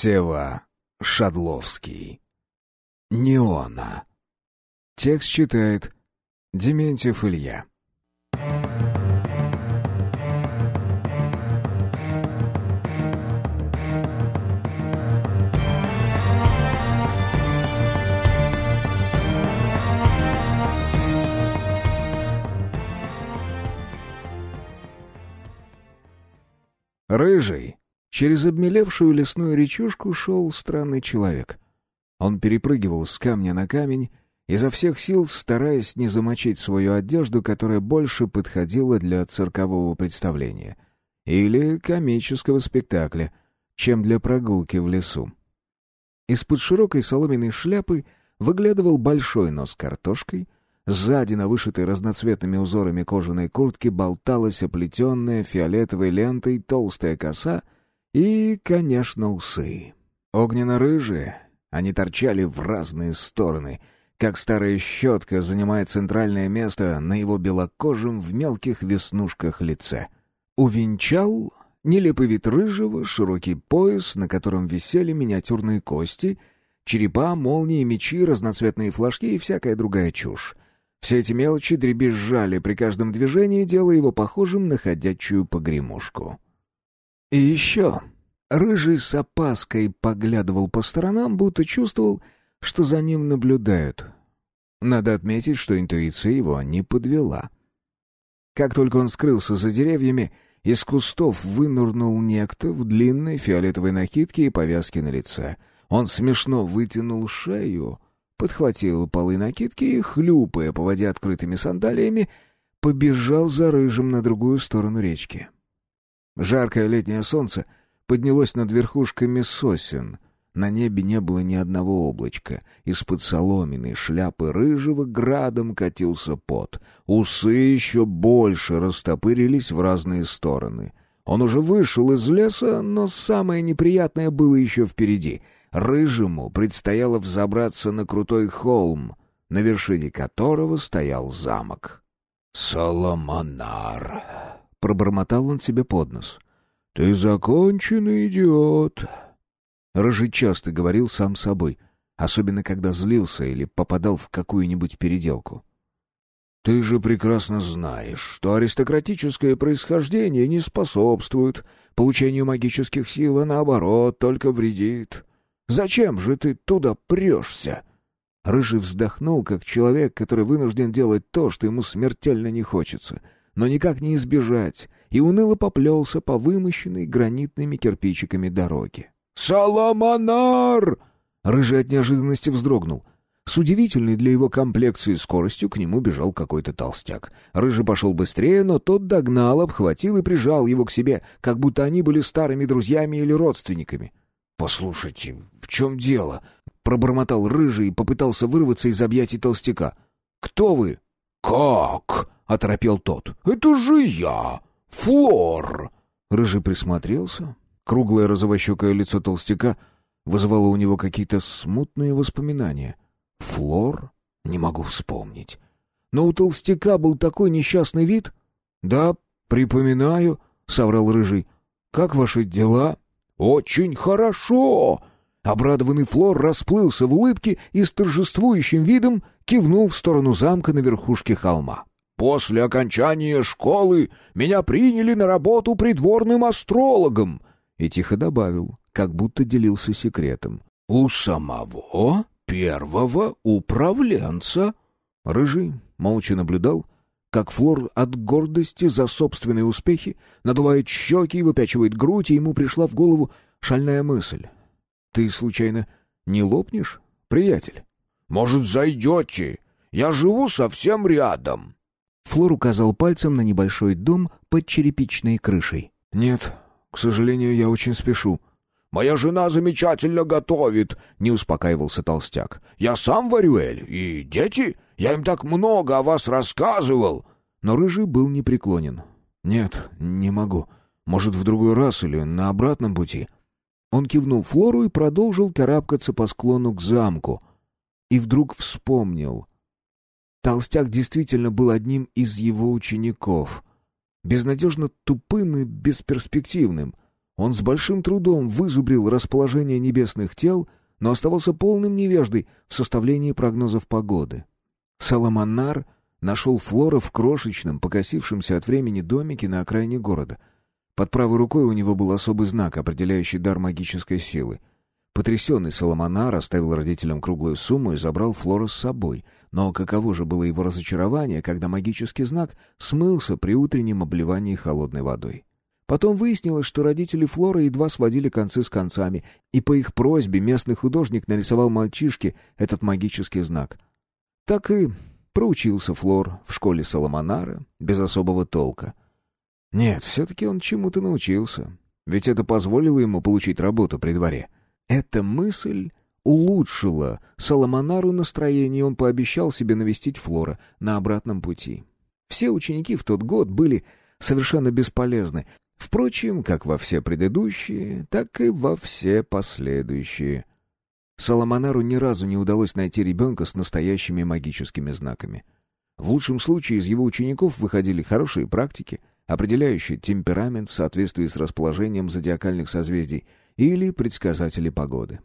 Сева Шадловский. Неона. Текст читает Дементьев Илья. Рыжий. Через обмелевшую лесную речушку шел странный человек. Он перепрыгивал с камня на камень, изо всех сил стараясь не замочить свою одежду, которая больше подходила для циркового представления или комического спектакля, чем для прогулки в лесу. Из-под широкой соломенной шляпы выглядывал большой нос картошкой — Сзади на вышитой разноцветными узорами кожаной куртке болталась оплетенная фиолетовой лентой толстая коса и, конечно, усы. Огненно-рыжие, они торчали в разные стороны, как старая щетка занимает центральное место на его белокожем в мелких веснушках лице. Увенчал нелепый вид рыжего, широкий пояс, на котором висели миниатюрные кости, черепа, молнии, мечи, разноцветные флажки и всякая другая чушь. Все эти мелочи дребезжали при каждом движении, делая его похожим на ходячую погремушку. И еще Рыжий с опаской поглядывал по сторонам, будто чувствовал, что за ним наблюдают. Надо отметить, что интуиция его не подвела. Как только он скрылся за деревьями, из кустов вынурнул некто в длинной фиолетовой накидке и повязке на лице. Он смешно вытянул шею, подхватил полы накидки и, хлюпая по воде открытыми сандалиями, побежал за рыжим на другую сторону речки. Жаркое летнее солнце поднялось над верхушками сосен. На небе не было ни одного облачка. Из-под соломенной шляпы рыжего градом катился пот. Усы еще больше растопырились в разные стороны. Он уже вышел из леса, но самое неприятное было еще впереди — Рыжему предстояло взобраться на крутой холм, на вершине которого стоял замок. «Соломонар!» — пробормотал он себе под нос. «Ты законченный идиот!» Рыжий часто говорил сам собой, особенно когда злился или попадал в какую-нибудь переделку. «Ты же прекрасно знаешь, что аристократическое происхождение не способствует получению магических сил, а наоборот, только вредит. Зачем же ты туда прешься?» Рыжий вздохнул, как человек, который вынужден делать то, что ему смертельно не хочется, но никак не избежать, и уныло поплелся по вымощенной гранитными кирпичиками дороге. «Соломонар!» Рыжий от неожиданности вздрогнул. С удивительной для его комплекции скоростью к нему бежал какой-то толстяк. Рыжий пошел быстрее, но тот догнал, обхватил и прижал его к себе, как будто они были старыми друзьями или родственниками. «Послушайте, в чем дело?» — пробормотал рыжий и попытался вырваться из объятий толстяка. «Кто вы?» «Как?» — оторопел тот. «Это же я! Флор!» Рыжий присмотрелся. Круглое розовощекое лицо толстяка вызывало у него какие-то смутные воспоминания. «Флор? Не могу вспомнить. Но у толстяка был такой несчастный вид?» «Да, припоминаю», — соврал Рыжий. «Как ваши дела?» «Очень хорошо!» Обрадованный Флор расплылся в улыбке и с торжествующим видом кивнул в сторону замка на верхушке холма. «После окончания школы меня приняли на работу придворным астрологом!» И тихо добавил, как будто делился секретом. «У самого первого управленца!» Рыжий молча наблюдал, как Флор от гордости за собственные успехи надувает щеки и выпячивает грудь, и ему пришла в голову шальная мысль. «Ты, случайно, не лопнешь, приятель?» «Может, зайдете? Я живу совсем рядом». Флор указал пальцем на небольшой дом под черепичной крышей. «Нет, к сожалению, я очень спешу». «Моя жена замечательно готовит», — не успокаивался толстяк. «Я сам варю эль, и дети...» Я им так много о вас рассказывал!» Но Рыжий был непреклонен. «Нет, не могу. Может, в другой раз или на обратном пути?» Он кивнул Флору и продолжил карабкаться по склону к замку. И вдруг вспомнил. Толстяк действительно был одним из его учеников. Безнадежно тупым и бесперспективным. Он с большим трудом вызубрил расположение небесных тел, но оставался полным невеждой в составлении прогнозов погоды. Саламанар нашел Флора в крошечном, покосившемся от времени домике на окраине города. Под правой рукой у него был особый знак, определяющий дар магической силы. Потрясенный Соломонар оставил родителям круглую сумму и забрал Флора с собой. Но каково же было его разочарование, когда магический знак смылся при утреннем обливании холодной водой. Потом выяснилось, что родители Флоры едва сводили концы с концами, и по их просьбе местный художник нарисовал мальчишке этот магический знак. Так и проучился Флор в школе Соломонара без особого толка. Нет, все-таки он чему-то научился, ведь это позволило ему получить работу при дворе. Эта мысль улучшила Соломонару настроение, он пообещал себе навестить Флора на обратном пути. Все ученики в тот год были совершенно бесполезны, Впрочем, как во все предыдущие, так и во все последующие. Соломонару ни разу не удалось найти ребенка с настоящими магическими знаками. В лучшем случае из его учеников выходили хорошие практики, определяющие темперамент в соответствии с расположением зодиакальных созвездий или предсказатели погоды.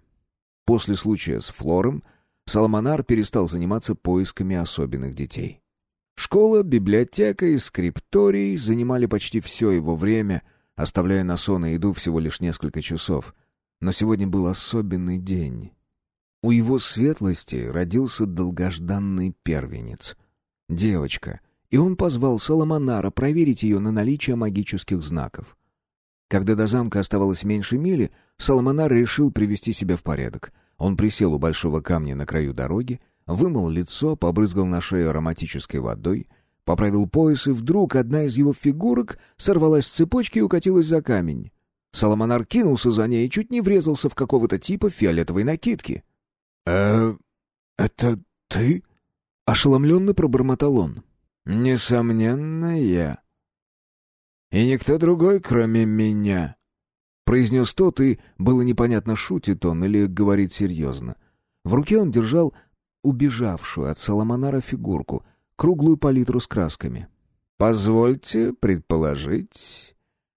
После случая с Флором Соломонар перестал заниматься поисками особенных детей. Школа, библиотека и скрипторий занимали почти все его время, оставляя на сон и еду всего лишь несколько часов. Но сегодня был особенный день. У его светлости родился долгожданный первенец. Девочка. И он позвал Соломонара проверить ее на наличие магических знаков. Когда до замка оставалось меньше мили, Соломонар решил привести себя в порядок. Он присел у большого камня на краю дороги, вымыл лицо, побрызгал на шею ароматической водой, поправил пояс, и вдруг одна из его фигурок сорвалась с цепочки и укатилась за камень. Соломонар кинулся за ней и чуть не врезался в какого-то типа фиолетовой накидки. «Э, это ты?» — ошеломленно пробормотал он. «Несомненно, я. И никто другой, кроме меня», — произнес тот, и было непонятно, шутит он или говорит серьезно. В руке он держал убежавшую от Соломонара фигурку, круглую палитру с красками. «Позвольте предположить,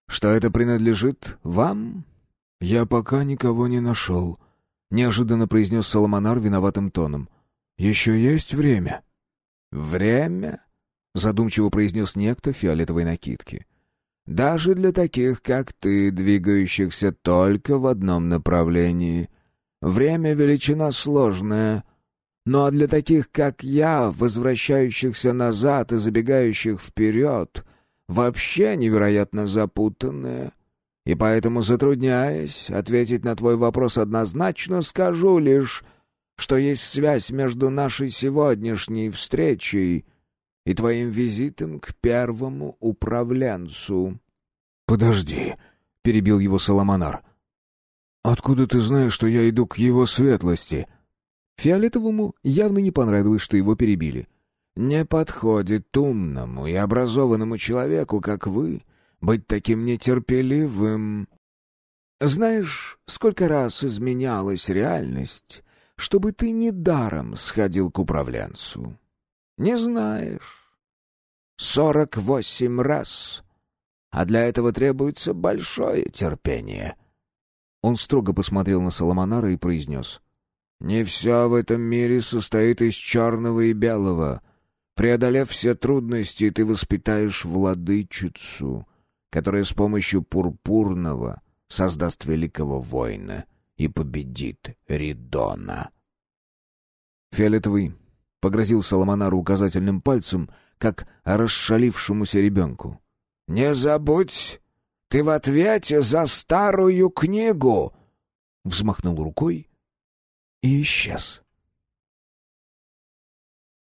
что это принадлежит вам?» «Я пока никого не нашел», — неожиданно произнес Соломонар виноватым тоном. «Еще есть время?» «Время?» — задумчиво произнес некто в фиолетовой накидке. «Даже для таких, как ты, двигающихся только в одном направлении. Время — величина сложная». Ну а для таких, как я, возвращающихся назад и забегающих вперед, вообще невероятно запутанное. И поэтому, затрудняясь ответить на твой вопрос однозначно, скажу лишь, что есть связь между нашей сегодняшней встречей и твоим визитом к первому управленцу. — Подожди, — перебил его Соломонар. — Откуда ты знаешь, что я иду к его светлости? — Фиолетовому явно не понравилось, что его перебили. «Не подходит умному и образованному человеку, как вы, быть таким нетерпеливым. Знаешь, сколько раз изменялась реальность, чтобы ты недаром сходил к управленцу? Не знаешь. Сорок восемь раз. А для этого требуется большое терпение». Он строго посмотрел на Соломонара и произнес — не все в этом мире состоит из черного и белого. Преодолев все трудности, ты воспитаешь владычицу, которая с помощью пурпурного создаст великого воина и победит Ридона. Фиолетовый погрозил Соломонару указательным пальцем, как расшалившемуся ребенку. «Не забудь, ты в ответе за старую книгу!» Взмахнул рукой, и исчез.